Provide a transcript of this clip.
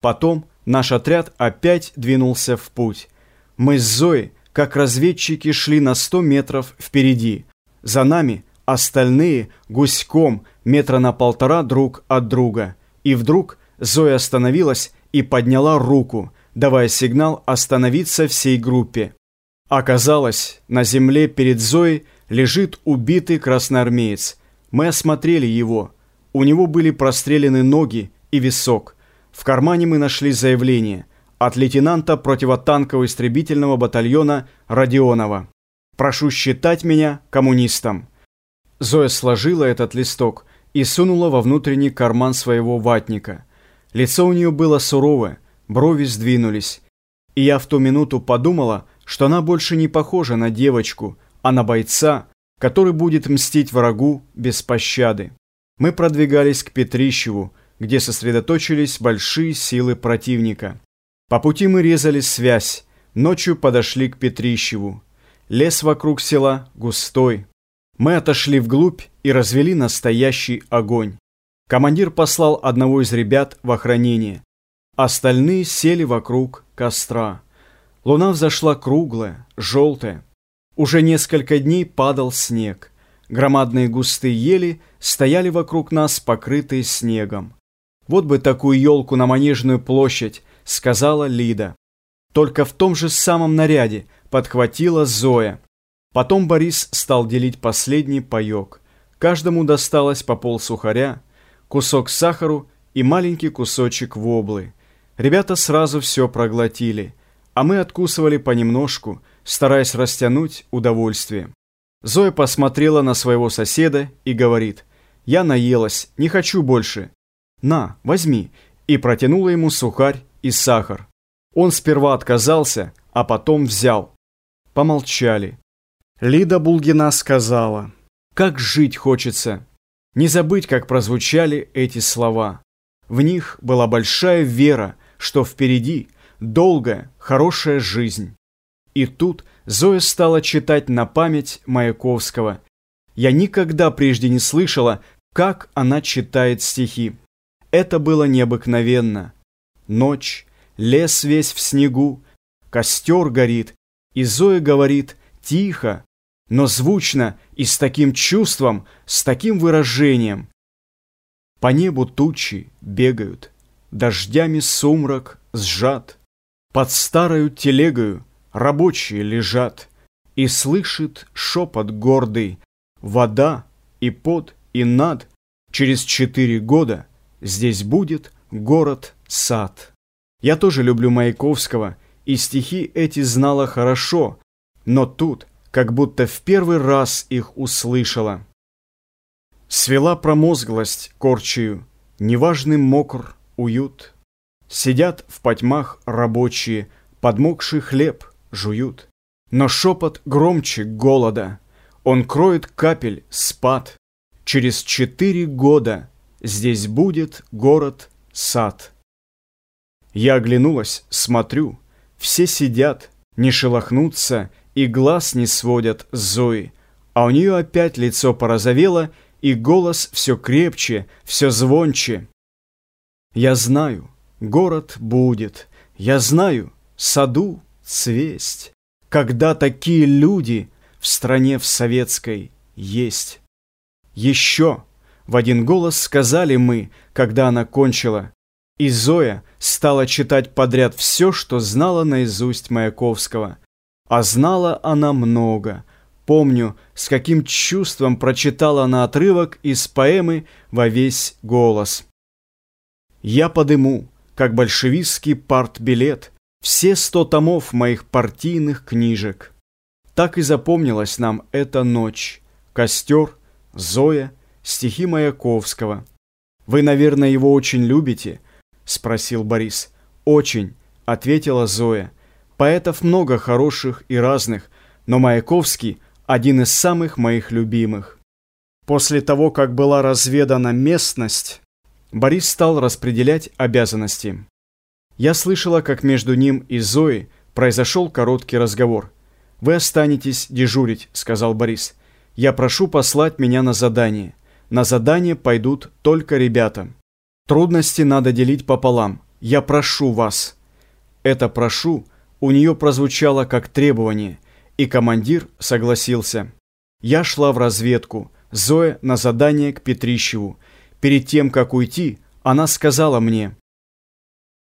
Потом наш отряд опять двинулся в путь. Мы с Зоей, как разведчики, шли на сто метров впереди. За нами остальные гуськом метра на полтора друг от друга. И вдруг Зоя остановилась и подняла руку, давая сигнал остановиться всей группе. Оказалось, на земле перед Зоей лежит убитый красноармеец. Мы осмотрели его. У него были прострелены ноги и висок. В кармане мы нашли заявление от лейтенанта противотанкового истребительного батальона Родионова. «Прошу считать меня коммунистом». Зоя сложила этот листок и сунула во внутренний карман своего ватника. Лицо у нее было суровое, брови сдвинулись. И я в ту минуту подумала, что она больше не похожа на девочку, а на бойца, который будет мстить врагу без пощады. Мы продвигались к Петрищеву, где сосредоточились большие силы противника. По пути мы резали связь, ночью подошли к Петрищеву. Лес вокруг села густой. Мы отошли вглубь и развели настоящий огонь. Командир послал одного из ребят в охранение. Остальные сели вокруг костра. Луна взошла круглая, желтая. Уже несколько дней падал снег. Громадные густые ели стояли вокруг нас, покрытые снегом. «Вот бы такую елку на Манежную площадь», — сказала Лида. Только в том же самом наряде подхватила Зоя. Потом Борис стал делить последний паек. Каждому досталось по пол сухаря, кусок сахару и маленький кусочек воблы. Ребята сразу все проглотили, а мы откусывали понемножку, стараясь растянуть удовольствие. Зоя посмотрела на своего соседа и говорит, «Я наелась, не хочу больше». «На, возьми», и протянула ему сухарь и сахар. Он сперва отказался, а потом взял. Помолчали. Лида Булгина сказала, «Как жить хочется». Не забыть, как прозвучали эти слова. В них была большая вера, что впереди долгая, хорошая жизнь. И тут Зоя стала читать на память Маяковского. Я никогда прежде не слышала, как она читает стихи. Это было необыкновенно. Ночь, лес весь в снегу, костер горит, и Зоя говорит тихо, но звучно и с таким чувством, с таким выражением. По небу тучи бегают, дождями сумрак сжат, под старою телегою рабочие лежат, и слышит шепот гордый, вода и под и над, через четыре года здесь будет город-сад. Я тоже люблю Маяковского, и стихи эти знала хорошо, но тут как будто в первый раз их услышала. Свела промозглость корчию, неважный мокр уют. Сидят в потьмах рабочие, подмокший хлеб жуют. Но шепот громче голода, он кроет капель спад. Через четыре года здесь будет город-сад. Я оглянулась, смотрю, все сидят, не шелохнутся и глаз не сводят с Зои, а у нее опять лицо порозовело, и голос все крепче, все звонче. Я знаю, город будет, я знаю, саду цвесть, когда такие люди в стране в советской есть. Еще в один голос сказали мы, когда она кончила, и Зоя стала читать подряд все, что знала наизусть Маяковского. А знала она много. Помню, с каким чувством прочитала она отрывок из поэмы во весь голос. «Я подыму, как большевистский партбилет, все сто томов моих партийных книжек». Так и запомнилась нам эта ночь. Костер, Зоя, стихи Маяковского. «Вы, наверное, его очень любите?» – спросил Борис. «Очень», – ответила Зоя. «Поэтов много хороших и разных, но Маяковский – один из самых моих любимых». После того, как была разведана местность, Борис стал распределять обязанности. Я слышала, как между ним и Зоей произошел короткий разговор. «Вы останетесь дежурить», – сказал Борис. «Я прошу послать меня на задание. На задание пойдут только ребята. Трудности надо делить пополам. я прошу вас». Это «прошу» у нее прозвучало как требование, и командир согласился. Я шла в разведку, Зоя на задание к Петрищеву. Перед тем, как уйти, она сказала мне,